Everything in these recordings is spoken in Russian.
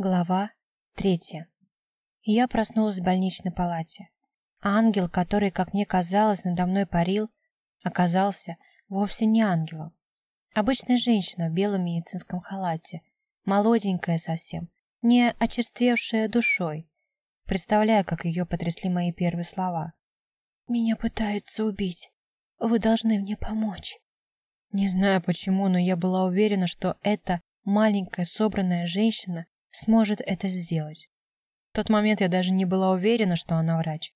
Глава третья. Я проснулась в больничной палате. Ангел, который, как мне казалось, надо мной парил, оказался вовсе не ангелом. Обычная женщина в белом медицинском халате, молоденькая совсем, не очерствевшая душой. Представляю, как ее потрясли мои первые слова. «Меня пытаются убить. Вы должны мне помочь». Не знаю почему, но я была уверена, что эта маленькая собранная женщина сможет это сделать. В тот момент я даже не была уверена, что она врач.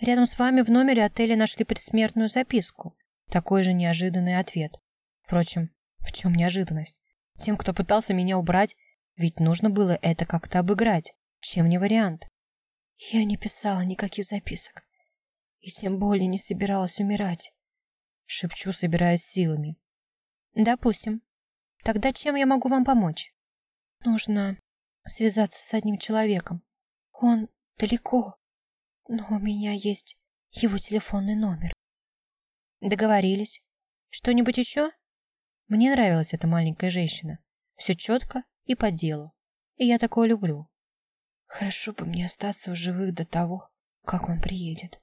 Рядом с вами в номере отеля нашли предсмертную записку. Такой же неожиданный ответ. Впрочем, в чем неожиданность? Тем, кто пытался меня убрать, ведь нужно было это как-то обыграть. Чем не вариант? Я не писала никаких записок. И тем более не собиралась умирать. Шепчу, собираясь силами. Допустим. Тогда чем я могу вам помочь? Нужно связаться с одним человеком. Он далеко, но у меня есть его телефонный номер. Договорились. Что-нибудь еще? Мне нравилась эта маленькая женщина. Все четко и по делу. И я такое люблю. Хорошо бы мне остаться в живых до того, как он приедет.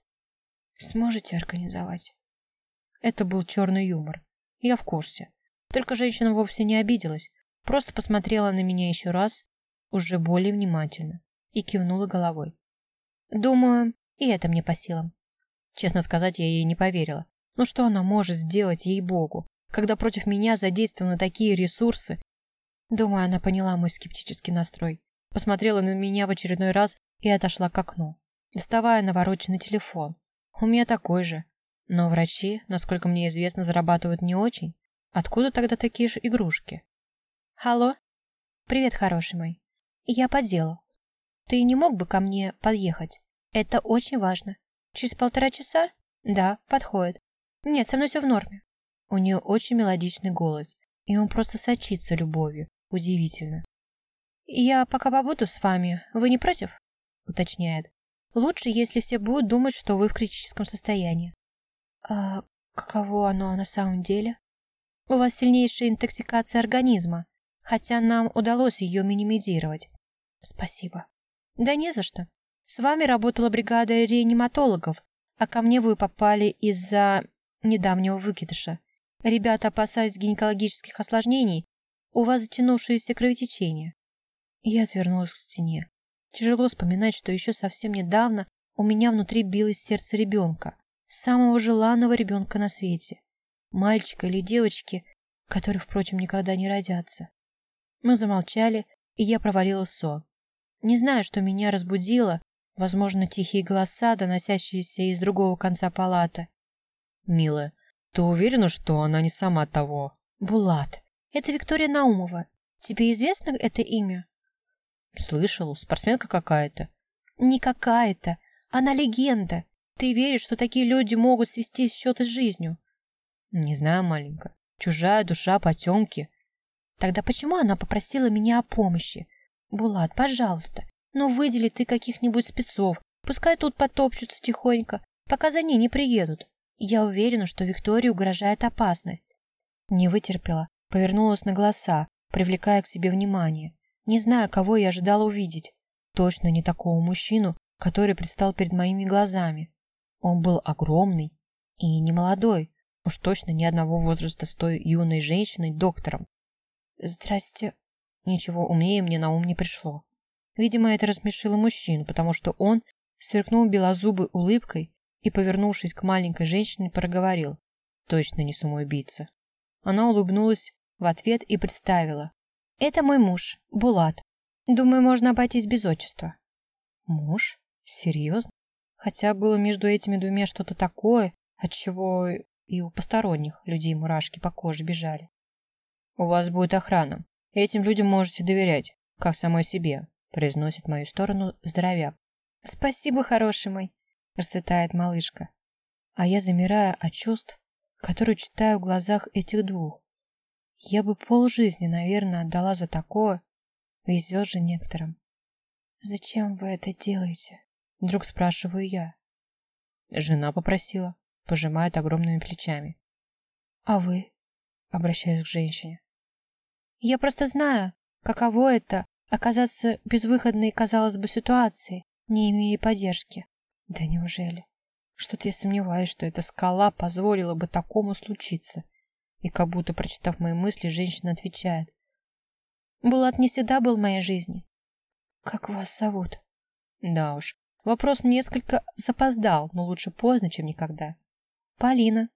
Сможете организовать? Это был черный юмор. Я в курсе. Только женщина вовсе не обиделась, Просто посмотрела на меня еще раз, уже более внимательно, и кивнула головой. Думаю, и это мне по силам. Честно сказать, я ей не поверила. Ну что она может сделать, ей-богу, когда против меня задействованы такие ресурсы? Думаю, она поняла мой скептический настрой. Посмотрела на меня в очередной раз и отошла к окну, доставая навороченный телефон. У меня такой же. Но врачи, насколько мне известно, зарабатывают не очень. Откуда тогда такие же игрушки? Алло? Привет, хороший мой. Я по делу. Ты не мог бы ко мне подъехать? Это очень важно. Через полтора часа? Да, подходит. Нет, со мной все в норме. У нее очень мелодичный голос, и он просто сочится любовью. Удивительно. Я пока побуду с вами. Вы не против? Уточняет. Лучше, если все будут думать, что вы в критическом состоянии. А каково оно на самом деле? У вас сильнейшая интоксикация организма хотя нам удалось ее минимизировать. Спасибо. Да не за что. С вами работала бригада реаниматологов, а ко мне вы попали из-за недавнего выкидыша. Ребята, опасаясь гинекологических осложнений, у вас затянувшееся кровотечение. Я отвернулась к стене. Тяжело вспоминать, что еще совсем недавно у меня внутри билось сердце ребенка, самого желанного ребенка на свете. Мальчика или девочки, которые, впрочем, никогда не родятся. Мы замолчали, и я провалила сон. Не знаю, что меня разбудило, возможно, тихие голоса, доносящиеся из другого конца палаты. «Милая, ты уверена, что она не сама того?» «Булат, это Виктория Наумова. Тебе известно это имя?» «Слышал, спортсменка какая-то». «Не какая-то. Она легенда. Ты веришь, что такие люди могут свести счеты с жизнью?» «Не знаю, маленькая. Чужая душа, потемки. Тогда почему она попросила меня о помощи? Булат, пожалуйста, ну выдели ты каких-нибудь спецов, пускай тут потопчутся тихонько, пока за ней не приедут. Я уверена, что Виктории угрожает опасность. Не вытерпела, повернулась на голоса, привлекая к себе внимание. Не знаю, кого я ожидала увидеть. Точно не такого мужчину, который предстал перед моими глазами. Он был огромный и немолодой, уж точно ни одного возраста с той юной женщиной-доктором. «Здрасте». Ничего умнее мне на ум не пришло. Видимо, это рассмешило мужчину, потому что он сверкнул белозубой улыбкой и, повернувшись к маленькой женщине, проговорил. Точно не самоубийца. Она улыбнулась в ответ и представила. «Это мой муж, Булат. Думаю, можно обойтись без отчества». «Муж? Серьезно? Хотя было между этими двумя что-то такое, от чего и у посторонних людей мурашки по коже бежали. «У вас будет охрана. Этим людям можете доверять, как самой себе», произносит мою сторону здоровяк. «Спасибо, хороший мой», расцветает малышка. А я замираю от чувств, которые читаю в глазах этих двух. Я бы полжизни, наверное, отдала за такое. Везет же некоторым. «Зачем вы это делаете?» Вдруг спрашиваю я. Жена попросила, пожимает огромными плечами. «А вы?» Обращаюсь к женщине. Я просто знаю, каково это Оказаться безвыходной, казалось бы, ситуации, не имея поддержки. Да неужели? Что-то я сомневаюсь, что эта скала позволила бы такому случиться. И как будто, прочитав мои мысли, женщина отвечает. Булат не всегда был в моей жизни. Как вас зовут? Да уж, вопрос несколько запоздал, но лучше поздно, чем никогда. Полина.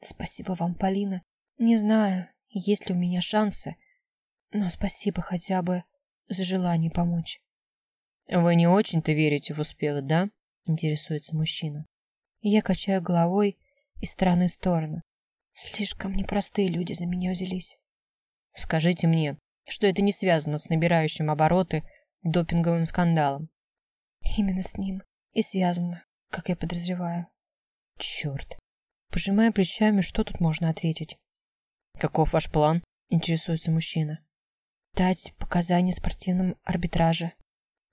Спасибо вам, Полина. Не знаю, есть ли у меня шансы, но спасибо хотя бы за желание помочь. Вы не очень-то верите в успех, да? Интересуется мужчина. Я качаю головой из стороны в сторону. Слишком непростые люди за меня взялись. Скажите мне, что это не связано с набирающим обороты допинговым скандалом? Именно с ним и связано, как я подозреваю. Черт. Пожимая плечами, что тут можно ответить? Каков ваш план? Интересуется мужчина. Дать показания спортивном арбитраже.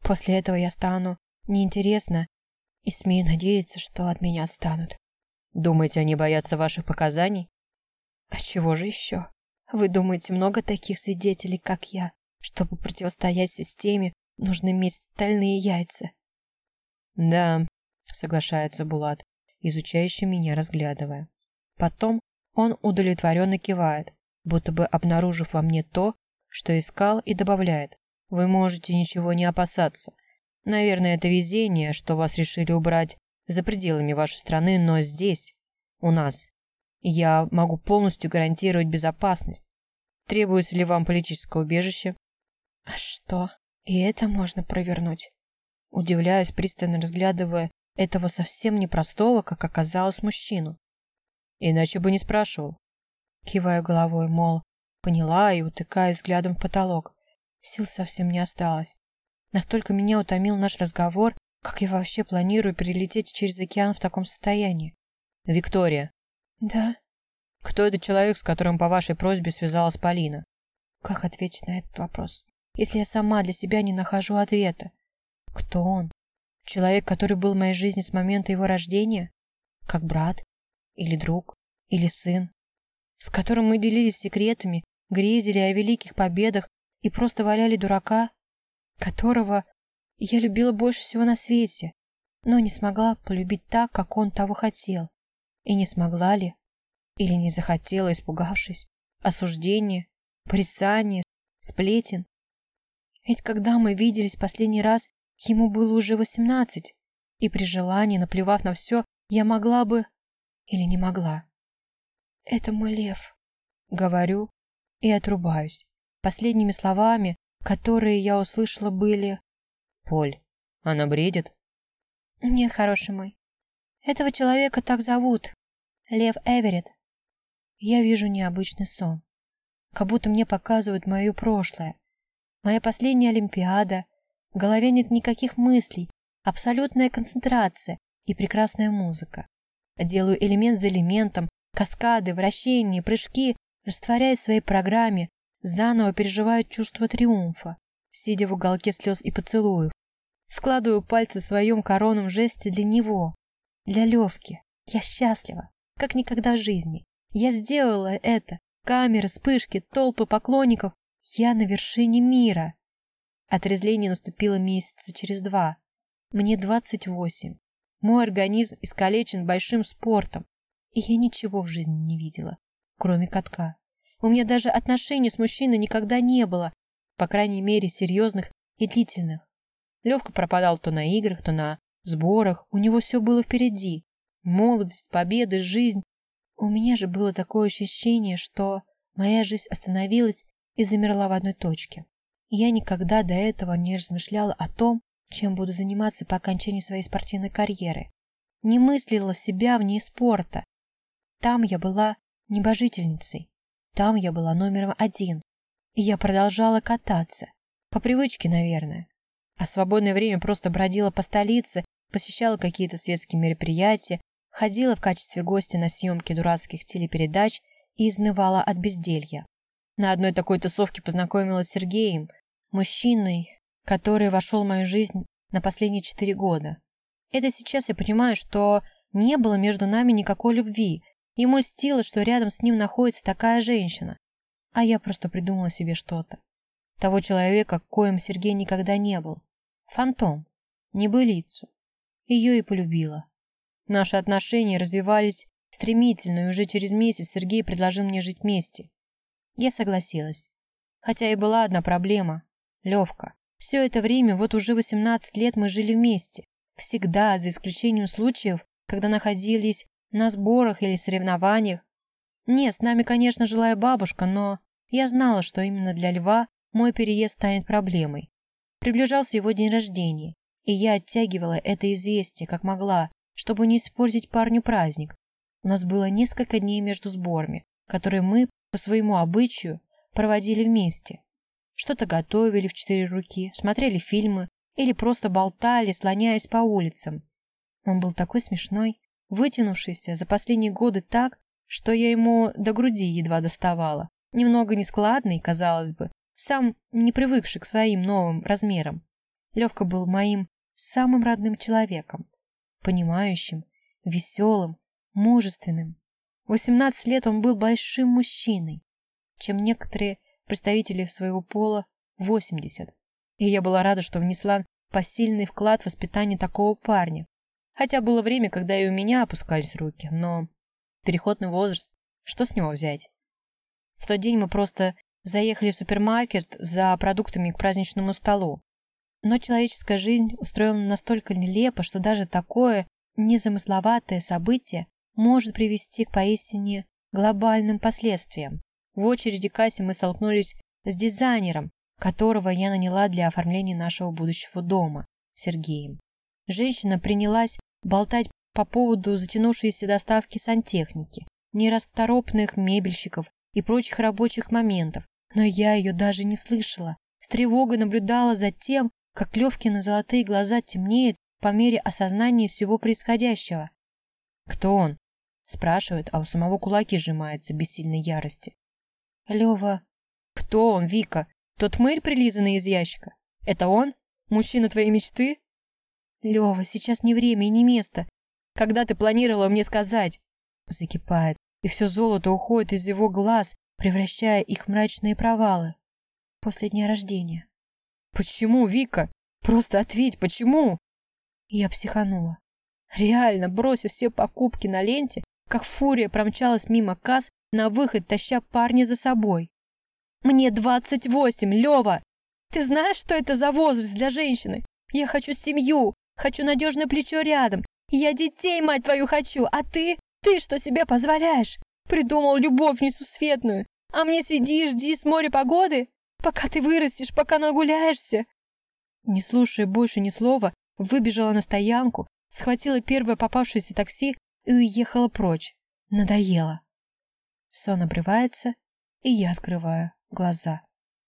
После этого я стану неинтересна и смею надеяться, что от меня отстанут. Думаете, они боятся ваших показаний? А чего же еще? Вы думаете, много таких свидетелей, как я? Чтобы противостоять системе, нужно иметь стальные яйца. Да, соглашается Булат изучающий меня, разглядывая. Потом он удовлетворенно кивает, будто бы обнаружив во мне то, что искал, и добавляет. Вы можете ничего не опасаться. Наверное, это везение, что вас решили убрать за пределами вашей страны, но здесь, у нас, я могу полностью гарантировать безопасность. Требуется ли вам политическое убежище? А что? И это можно провернуть? Удивляюсь, пристально разглядывая этого совсем непростого, как оказалось, мужчину. Иначе бы не спрашивал. Киваю головой, мол, поняла и утыкаю взглядом в потолок. Сил совсем не осталось. Настолько меня утомил наш разговор, как я вообще планирую перелететь через океан в таком состоянии. Виктория. Да? Кто этот человек, с которым по вашей просьбе связалась Полина? Как ответить на этот вопрос, если я сама для себя не нахожу ответа? Кто он? Человек, который был в моей жизни с момента его рождения? Как брат? Или друг? Или сын? С которым мы делились секретами, грезили о великих победах и просто валяли дурака? Которого я любила больше всего на свете, но не смогла полюбить так, как он того хотел. И не смогла ли? Или не захотела, испугавшись? Осуждение, порицание, сплетен? Ведь когда мы виделись последний раз, Ему было уже восемнадцать, и при желании, наплевав на все, я могла бы или не могла. «Это мой лев», — говорю и отрубаюсь. Последними словами, которые я услышала, были «Поль, она бредит?» «Нет, хороший мой. Этого человека так зовут. Лев Эверетт. Я вижу необычный сон. Как будто мне показывают мое прошлое. Моя последняя Олимпиада, в голове нет никаких мыслей, абсолютная концентрация и прекрасная музыка. Делаю элемент за элементом, каскады, вращения, прыжки, растворяясь в своей программе, заново переживаю чувство триумфа, сидя в уголке слез и поцелуев. Складываю пальцы в своем коронном жесте для него, для Левки. Я счастлива, как никогда в жизни. Я сделала это. Камеры, вспышки, толпы поклонников. Я на вершине мира. Отрезвление наступило месяца через два. Мне двадцать восемь. Мой организм искалечен большим спортом, и я ничего в жизни не видела, кроме катка. У меня даже отношений с мужчиной никогда не было, по крайней мере, серьезных и длительных. Левка пропадал то на играх, то на сборах, у него все было впереди. Молодость, победы, жизнь. У меня же было такое ощущение, что моя жизнь остановилась и замерла в одной точке. Я никогда до этого не размышляла о том, чем буду заниматься по окончании своей спортивной карьеры. Не мыслила себя вне спорта. Там я была небожительницей. Там я была номером один. И я продолжала кататься. По привычке, наверное. А свободное время просто бродила по столице, посещала какие-то светские мероприятия, ходила в качестве гостя на съемки дурацких телепередач и изнывала от безделья. На одной такой тусовке познакомилась с Сергеем, мужчиной, который вошел в мою жизнь на последние четыре года. Это сейчас я понимаю, что не было между нами никакой любви. Ему льстило, что рядом с ним находится такая женщина. А я просто придумала себе что-то. Того человека, коим Сергей никогда не был. Фантом, небылицу. Ее и полюбила. Наши отношения развивались стремительно, и уже через месяц Сергей предложил мне жить вместе. Я согласилась. Хотя и была одна проблема – Левка. Все это время, вот уже 18 лет мы жили вместе. Всегда, за исключением случаев, когда находились на сборах или соревнованиях. Нет, с нами, конечно, жила и бабушка, но я знала, что именно для Льва мой переезд станет проблемой. Приближался его день рождения, и я оттягивала это известие, как могла, чтобы не испортить парню праздник. У нас было несколько дней между сборами, которые мы, по своему обычаю, проводили вместе. Что-то готовили в четыре руки, смотрели фильмы или просто болтали, слоняясь по улицам. Он был такой смешной, вытянувшийся за последние годы так, что я ему до груди едва доставала. Немного нескладный, казалось бы, сам не привыкший к своим новым размерам. Левка был моим самым родным человеком, понимающим, веселым, мужественным. В 18 лет он был большим мужчиной, чем некоторые представители своего пола 80. И я была рада, что внесла посильный вклад в воспитание такого парня. Хотя было время, когда и у меня опускались руки, но переходный возраст, что с него взять? В тот день мы просто заехали в супермаркет за продуктами к праздничному столу. Но человеческая жизнь устроена настолько нелепо, что даже такое незамысловатое событие может привести к поистине глобальным последствиям. В очереди кассе мы столкнулись с дизайнером, которого я наняла для оформления нашего будущего дома, Сергеем. Женщина принялась болтать по поводу затянувшейся доставки сантехники, нерасторопных мебельщиков и прочих рабочих моментов, но я ее даже не слышала. С тревогой наблюдала за тем, как Левкины золотые глаза темнеют по мере осознания всего происходящего. «Кто он?» – спрашивает, а у самого кулаки сжимаются без сильной ярости. «Лева...» «Кто он, Вика? Тот мырь, прилизанный из ящика? Это он? Мужчина твоей мечты?» «Лева, сейчас не время и не место. Когда ты планировала мне сказать?» Закипает, и все золото уходит из его глаз, превращая их в мрачные провалы. После дня рождения. «Почему, Вика? Просто ответь, почему?» Я психанула. Реально, бросив все покупки на ленте, как фурия промчалась мимо касс на выход, таща парня за собой. «Мне двадцать восемь, Лева! Ты знаешь, что это за возраст для женщины? Я хочу семью, хочу надежное плечо рядом. Я детей, мать твою, хочу, а ты? Ты что себе позволяешь? Придумал любовь несусветную, а мне сиди и жди с моря погоды, пока ты вырастешь, пока нагуляешься». Не слушая больше ни слова, выбежала на стоянку, схватила первое попавшееся такси и уехала прочь. Надоело. Сон обрывается, и я открываю глаза.